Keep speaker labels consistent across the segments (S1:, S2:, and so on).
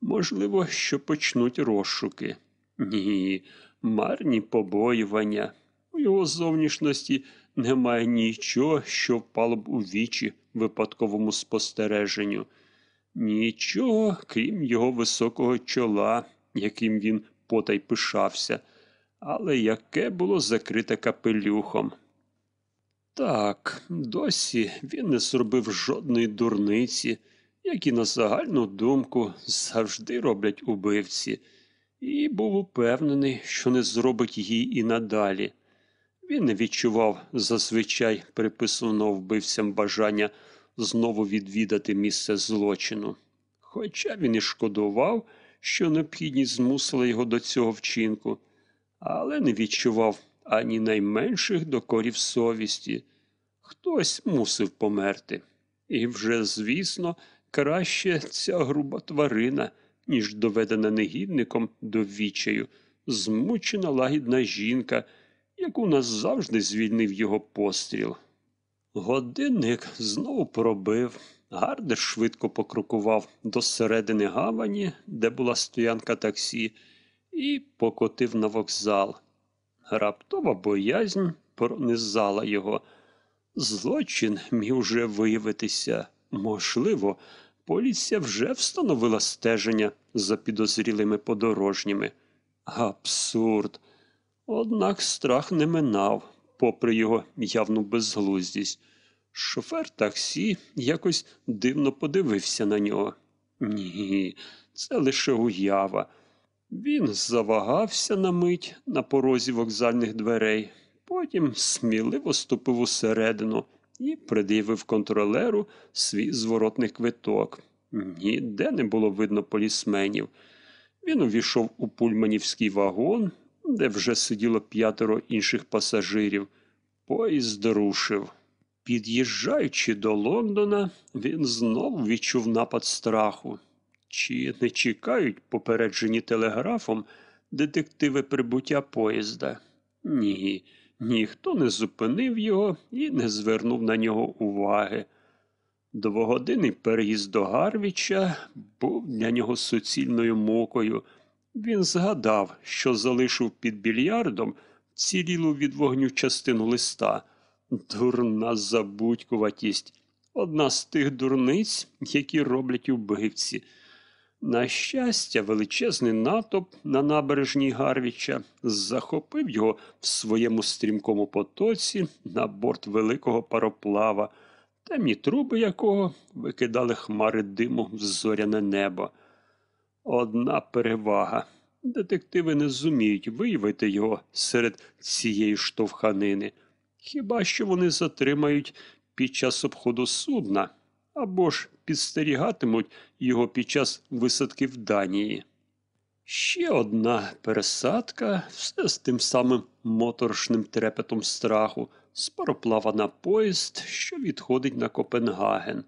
S1: Можливо, що почнуть розшуки. Ні, марні побоювання. У його зовнішності немає нічого, що впало б у вічі випадковому спостереженню. Нічого, крім його високого чола, яким він потай пишався, але яке було закрите капелюхом. Так, досі він не зробив жодної дурниці, які на загальну думку завжди роблять убивці, і був упевнений, що не зробить її і надалі. Він не відчував зазвичай приписаного вбивцям бажання знову відвідати місце злочину. Хоча він і шкодував, що необхідність змусила його до цього вчинку, але не відчував ані найменших докорів совісті. Хтось мусив померти. І вже, звісно, краще ця груба тварина, ніж доведена негідником до відчаю, змучена лагідна жінка, яку назавжди звільнив його постріл. Годинник знову пробив. Гардер швидко покрокував до середини гавані, де була стоянка таксі, і покотив на вокзал. Раптова боязнь пронизала його. Злочин міг уже виявитися. Можливо, поліція вже встановила стеження за підозрілими подорожніми. Абсурд. Однак страх не минав, попри його явну безглуздість. Шофер таксі якось дивно подивився на нього. Ні, це лише уява. Він завагався на мить на порозі вокзальних дверей, потім сміливо ступив усередину і пред'явив контролеру свій зворотний квиток. Ніде не було видно полісменів. Він увійшов у пульманівський вагон, де вже сиділо п'ятеро інших пасажирів. Поїзд рушив. Під'їжджаючи до Лондона, він знову відчув напад страху. Чи не чекають попереджені телеграфом детективи прибуття поїзда? Ні, ніхто не зупинив його і не звернув на нього уваги. Двогодинний переїзд до Гарвіча був для нього суцільною мукою. Він згадав, що залишив під більярдом цілілу від вогню частину листа. Дурна забудькуватість. Одна з тих дурниць, які роблять убивці. На щастя, величезний натовп на набережній Гарвіча захопив його в своєму стрімкому потоці на борт великого пароплава, темні труби якого викидали хмари диму в зоряне небо. Одна перевага. Детективи не зуміють виявити його серед цієї штовханини. Хіба що вони затримають під час обходу судна або ж підстерігатимуть його під час висадки в Данії. Ще одна пересадка, все з тим самим моторошним трепетом страху, з пароплава на поїзд, що відходить на Копенгаген.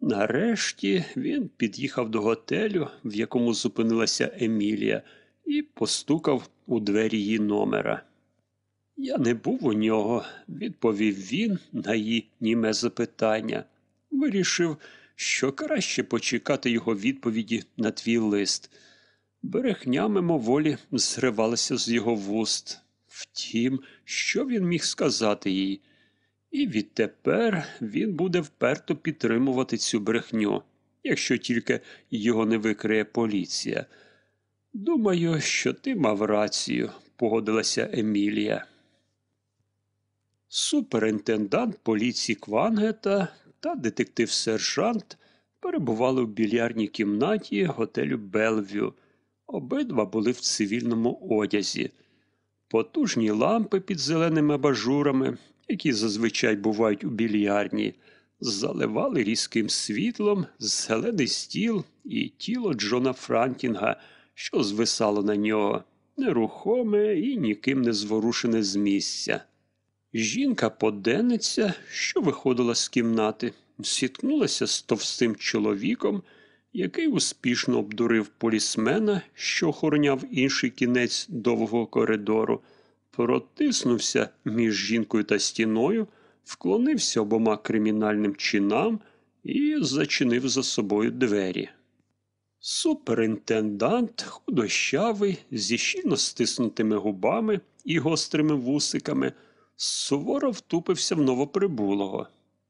S1: Нарешті він під'їхав до готелю, в якому зупинилася Емілія, і постукав у двері її номера. Я не був у нього, відповів він на її німе запитання. Вирішив, що краще почекати його відповіді на твій лист. Берехня мимоволі зривалася з його вуст. Втім, що він міг сказати їй? І відтепер він буде вперто підтримувати цю брехню, якщо тільки його не викриє поліція. Думаю, що ти мав рацію, погодилася Емілія. Суперінтендант поліції Квангета та детектив-сержант перебували в більярдній кімнаті готелю Белвю. Обидва були в цивільному одязі. Потужні лампи під зеленими абажурами, які зазвичай бувають у більярдні, заливали різким світлом зелений стіл і тіло Джона Франкінга, що звисало на нього, нерухоме і ніким не зворушене з місця. Жінка-поденниця, що виходила з кімнати, зіткнулася з товстим чоловіком, який успішно обдурив полісмена, що охороняв інший кінець довгого коридору, протиснувся між жінкою та стіною, вклонився обома кримінальним чинам і зачинив за собою двері. Суперінтендант, худощавий, зі щільно стиснутими губами і гострими вусиками, суворо втупився в новоприбулого.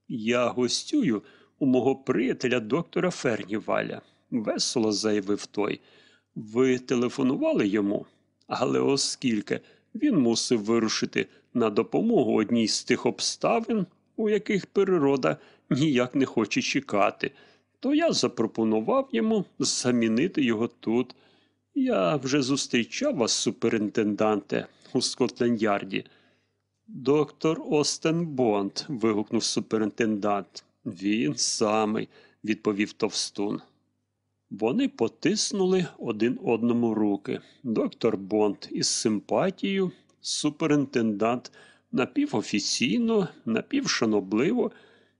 S1: Я гостюю у мого приятеля доктора Ферніваля, весело заявив той. Ви телефонували йому, але оскільки він мусив вирушити на допомогу одній з тих обставин, у яких природа ніяк не хоче чекати, то я запропонував йому замінити його тут. Я вже зустрічав вас, суперінтенданте, у Скотленд-Ярді. Доктор Остен Бонд. вигукнув суперінтендант. Він самий, відповів товстун. Вони потиснули один одному руки. Доктор Бонд із симпатією, суперінтендант напівофіційно, напівшанобливо,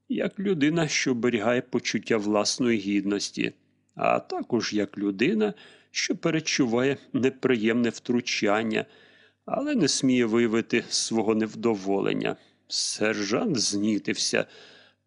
S1: як людина, що оберігає почуття власної гідності, а також як людина, що перечуває неприємне втручання, але не сміє виявити свого невдоволення. Сержант знітився,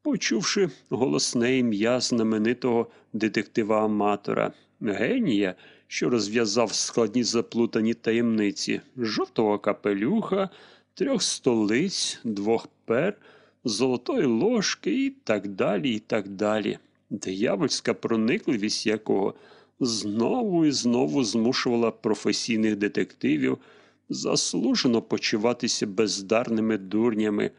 S1: почувши голосне ім'я знаменитого детектива-аматора, генія, що розв'язав складні заплутані таємниці, жовтого капелюха, трьох столиць, двох пер, золотої ложки і так далі, і так далі. Диявольська проникливість якого знову і знову змушувала професійних детективів заслужено почуватися бездарними дурнями,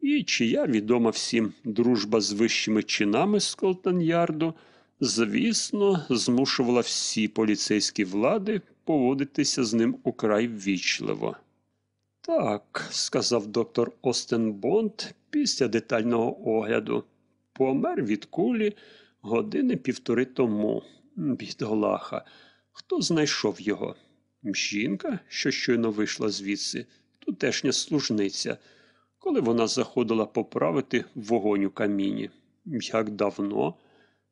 S1: і чия відома всім дружба з вищими чинами Скотленд-Ярду, звісно, змушувала всі поліцейські влади поводитися з ним украй ввічливо. Так, сказав доктор Остен Бонд після детального огляду. Помер від кулі години півтори тому. Бідолаха. Хто знайшов його? Жінка, що щойно вийшла звідси, тутешня служниця, коли вона заходила поправити вогонь у каміні. Як давно?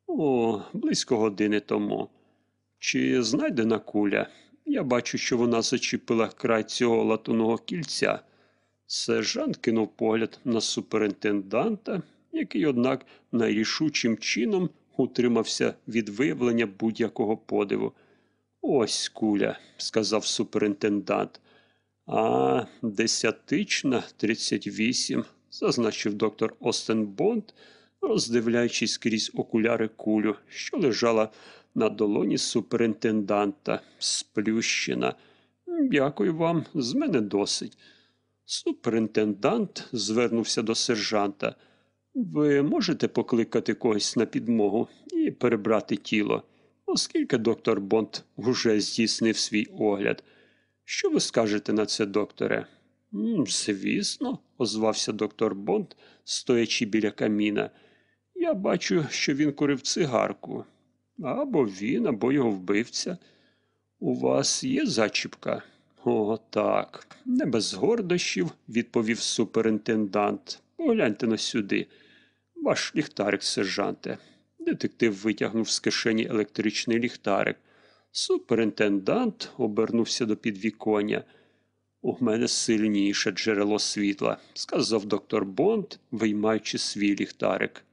S1: О, близько години тому. Чи знайдена куля? Я бачу, що вона зачепила край цього латуного кільця. Сержант кинув погляд на суперінтенданта, який, однак, найрішучим чином утримався від виявлення будь-якого подиву. Ось куля, сказав суперінтендант. А десятична, тридцять вісім, зазначив доктор Остен Бонд, роздивляючись крізь окуляри кулю, що лежала на долоні суперінтенданта, сплющена. Дякую вам, з мене досить. Суперінтендант звернувся до сержанта. Ви можете покликати когось на підмогу і перебрати тіло, оскільки доктор Бонд уже здійснив свій огляд. Що ви скажете на це, докторе? Звісно, озвався доктор Бонд, стоячи біля каміна. Я бачу, що він курив цигарку. Або він, або його вбивця. У вас є зачіпка? О, так. Не без гордощів, відповів суперінтендант. Погляньте на сюди. Ваш ліхтарик, сержанте. Детектив витягнув з кишені електричний ліхтарик. Суперінтендант обернувся до підвіконня. У мене сильніше джерело світла, сказав доктор Бонд, виймаючи свій ліхтарик.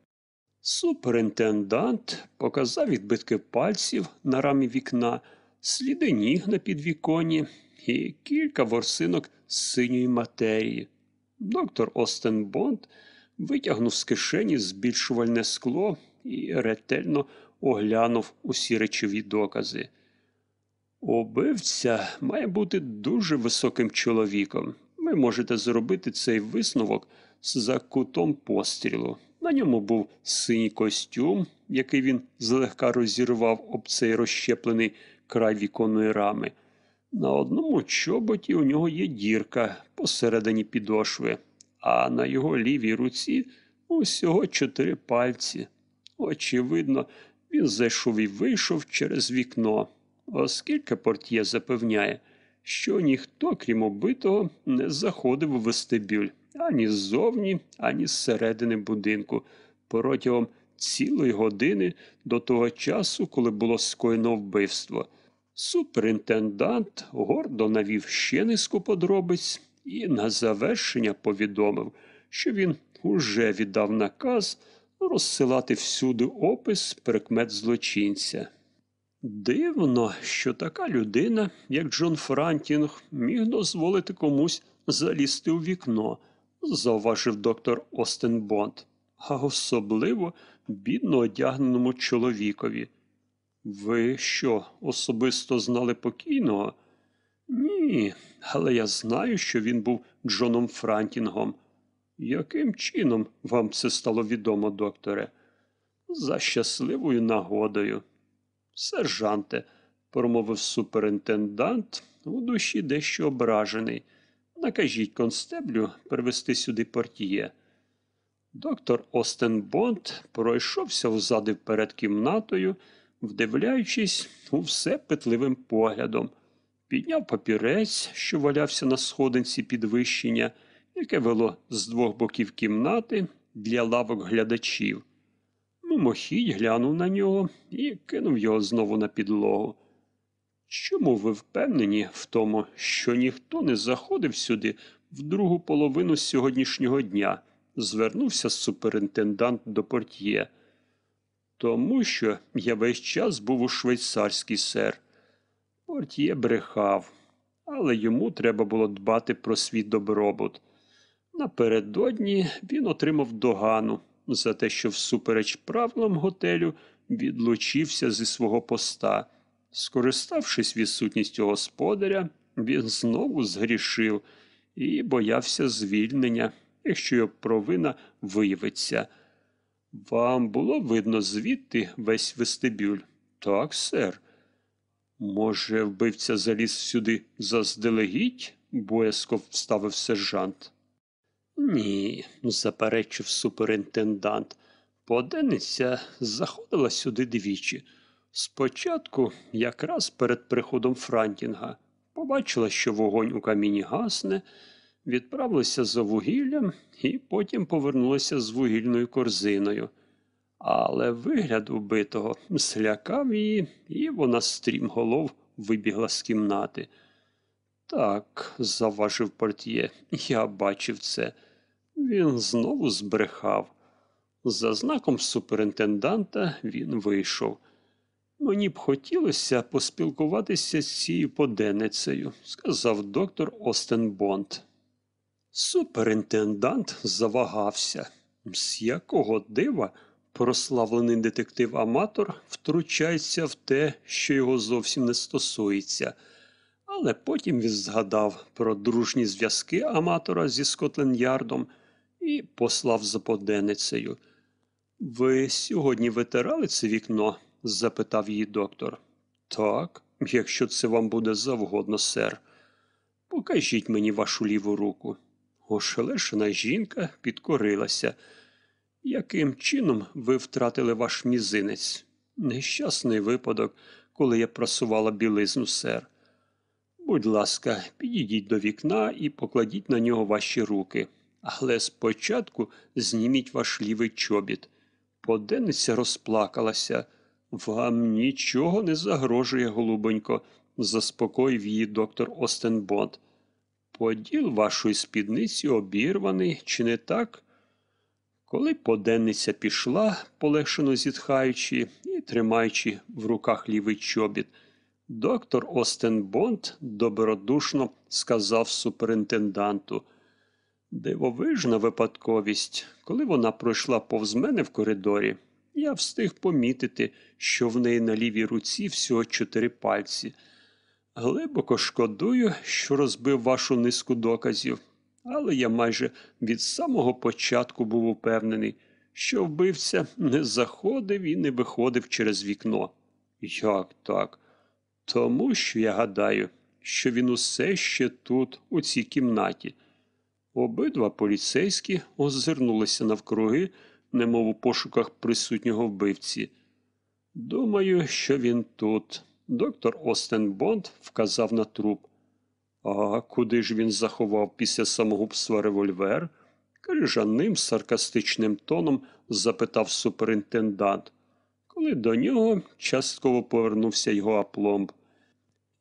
S1: Суперінтендант показав відбитки пальців на рамі вікна, сліди ніг на підвіконні і кілька ворсинок синьої матерії. Доктор Остен Бонд витягнув з кишені збільшувальне скло і ретельно оглянув усі речові докази. Убивця має бути дуже високим чоловіком. Ви можете зробити цей висновок за кутом пострілу. На ньому був синій костюм, який він злегка розірвав об цей розщеплений край віконної рами. На одному чоботі у нього є дірка посередині підошви, а на його лівій руці усього чотири пальці. Очевидно, він зайшов і вийшов через вікно, оскільки портє запевняє, що ніхто, крім убитого, не заходив у вестибюль ані ззовні, ані зсередини будинку протягом цілої години до того часу, коли було скоєно вбивство. Суперінтендант гордо навів ще низку подробиць і на завершення повідомив, що він уже віддав наказ розсилати всюди опис прикмет злочинця. Дивно, що така людина, як Джон Франтінг, міг дозволити комусь залізти у вікно, зауважив доктор Остен Бонд, а особливо бідно одягненому чоловікові. Ви що, особисто знали покійного? Ні, але я знаю, що він був Джоном Франтінгом. Яким чином вам це стало відомо, докторе? За щасливою нагодою. Сержанте, промовив суперінтендант, у душі дещо ображений. Накажіть констеблю привезти сюди портіє. Доктор Остен Бонд пройшовся взади перед кімнатою, вдивляючись у все питливим поглядом, підняв папірець, що валявся на сходинці підвищення, яке вело з двох боків кімнати для лавок глядачів. Мимохідь глянув на нього і кинув його знову на підлогу. Чому ви впевнені в тому, що ніхто не заходив сюди в другу половину сьогоднішнього дня? звернувся суперінтендант до портьє. Тому що я весь час був у швейцарській сер. Портьє брехав, але йому треба було дбати про свій добробут. Напередодні він отримав догану за те, що всупереч правилам готелю відлучився зі свого поста. Скориставшись відсутністю господаря, він знову згрішив і боявся звільнення, якщо його провина виявиться. Вам було видно звідти весь вестибюль? Так, сер. Може, вбивця заліз сюди заздалегідь? боязко вставив сержант. Ні, заперечив суперінтендант. Поденниця заходила сюди двічі. Спочатку, якраз перед приходом Франтінга, побачила, що вогонь у каміні гасне, відправилася за вугіллям і потім повернулася з вугільною корзиною. Але вигляд убитого злякав її, і вона стрімголов вибігла з кімнати. Так, заважив портьє, я бачив це. Він знову збрехав. За знаком суперінтенданта він вийшов. Мені б хотілося поспілкуватися з цією поденницею, сказав доктор Остен Бонд. Суперінтендант завагався. З якого дива прославлений детектив-аматор втручається в те, що його зовсім не стосується. Але потім він згадав про дружні зв'язки аматора зі Скотленд-Ярдом і послав за поденницею. Ви сьогодні витирали це вікно? запитав її доктор. Так, якщо це вам буде завгодно, сер. Покажіть мені вашу ліву руку. Ошелешена жінка підкорилася. Яким чином ви втратили ваш мізинець? Нещасний випадок, коли я просувала білизну, сер. Будь ласка, підійдіть до вікна і покладіть на нього ваші руки. Але спочатку зніміть ваш лівий чобіт. Поденниця розплакалася. Вам нічого не загрожує, голубонько, заспокоїв її доктор Остенбонд. Поділ вашої спідниці обірваний, чи не так? Коли поденниця пішла, полегшено зітхаючи і тримаючи в руках лівий чобіт, доктор Остенбонд добродушно сказав суперінтенданту – Дивовижна випадковість, коли вона пройшла повз мене в коридорі, я встиг помітити, що в неї на лівій руці всього чотири пальці. Глибоко шкодую, що розбив вашу низку доказів, але я майже від самого початку був упевнений, що вбивця не заходив і не виходив через вікно. Як так? Тому що я гадаю, що він усе ще тут, у цій кімнаті. Обидва поліцейські озирнулися навкруги, немов у пошуках присутнього вбивці. Думаю, що він тут. Доктор Остен Бонд вказав на труп. А куди ж він заховав після самогубства револьвер? крижаним саркастичним тоном запитав суперінтендант, коли до нього частково повернувся його апломб.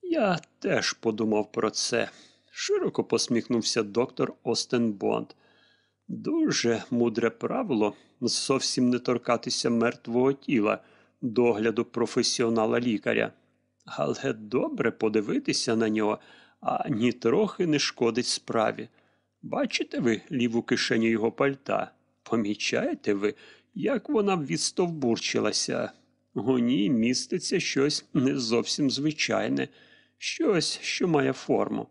S1: Я теж подумав про це широко посміхнувся доктор Остен Бонд. Дуже мудре правило зовсім не торкатися мертвого тіла, догляду професіонала лікаря. Але добре подивитися на нього, а нітрохи не шкодить справі. Бачите ви ліву кишеню його пальта? Помічаєте ви, як вона відстовбурчилася? У ній міститься щось не зовсім звичайне, щось, що має форму.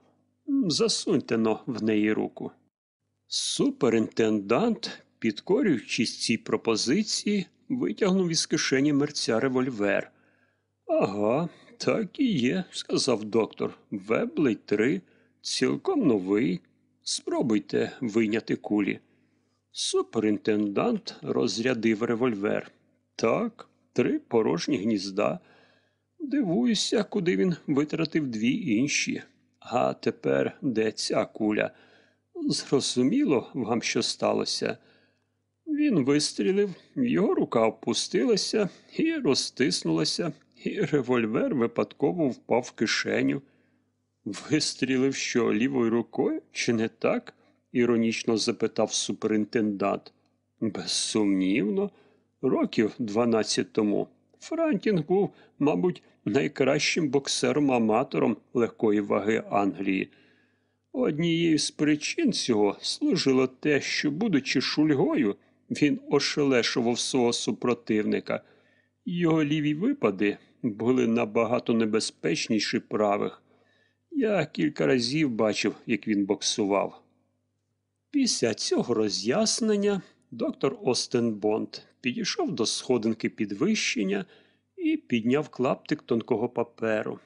S1: Засуньте но в неї руку. Суперінтендант, підкорюючись цій пропозиції, витягнув із кишені мерця револьвер. Ага, так і є, сказав доктор. Веблей 3, цілком новий. Спробуйте вийняти кулі. Суперінтендант розрядив револьвер. Так, три порожні гнізда. Дивуюся, куди він витратив дві інші. А тепер де ця куля? Зрозуміло вам, що сталося. Він вистрілив, його рука опустилася і розтиснулася, і револьвер випадково впав в кишеню. Вистрілив що лівою рукою, чи не так? Іронічно запитав суперінтендант. Безсумнівно, років 12 тому Франтінг був, мабуть, найкращим боксером-аматором легкої ваги Англії. Однією з причин цього служило те, що, будучи шульгою, він ошелешував свого супротивника. Його ліві випади були набагато небезпечніші правих. Я кілька разів бачив, як він боксував. Після цього роз'яснення доктор Остен Бонд підійшов до сходинки підвищення і підняв клаптик тонкого паперу.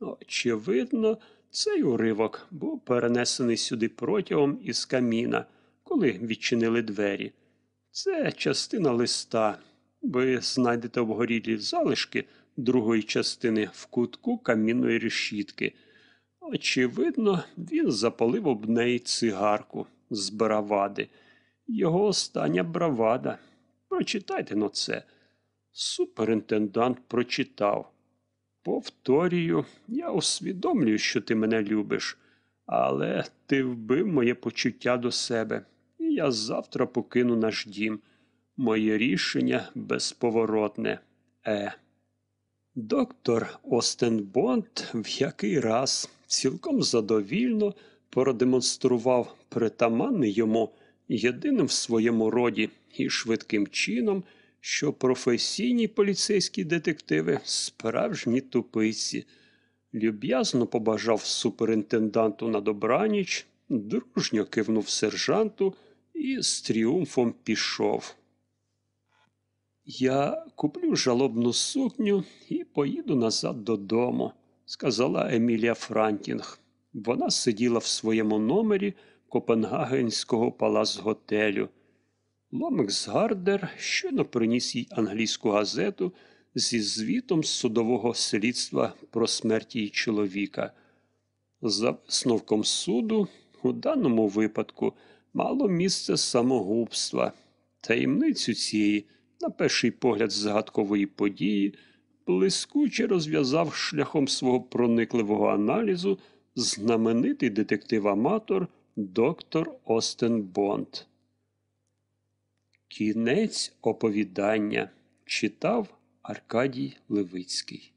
S1: Очевидно, цей уривок був перенесений сюди протягом із каміна, коли відчинили двері. Це частина листа. Ви знайдете обгорілі залишки другої частини в кутку камінної решітки. Очевидно, він запалив об неї цигарку з бравади. Його остання бравада. Прочитайте но це. Суперінтендант прочитав. Повторюю, я усвідомлюю, що ти мене любиш, але ти вбив моє почуття до себе, і я завтра покину наш дім. Моє рішення безповоротне. Е. Доктор Остен Бонд в який раз цілком задовільно продемонстрував притаманний йому єдиним в своєму роді і швидким чином, що професійні поліцейські детективи справжні тупиці. Люб'язно побажав суперінтенданту на добраніч, дружньо кивнув сержанту і з тріумфом пішов. Я куплю жалобну сукню і поїду назад додому, сказала Емілія Франтінг. Вона сиділа в своєму номері Копенгагенського палац-готелю. Ломекс Гардер щойно приніс їй англійську газету зі звітом судового слідства про смерть її чоловіка. За висновком суду, у даному випадку мало місце самогубства. Таємницю цієї, на перший погляд, загадкової події, блискуче розв'язав шляхом свого проникливого аналізу знаменитий детектив-аматор доктор Остен Бонд. Кінець оповідання читав Аркадій Левицький.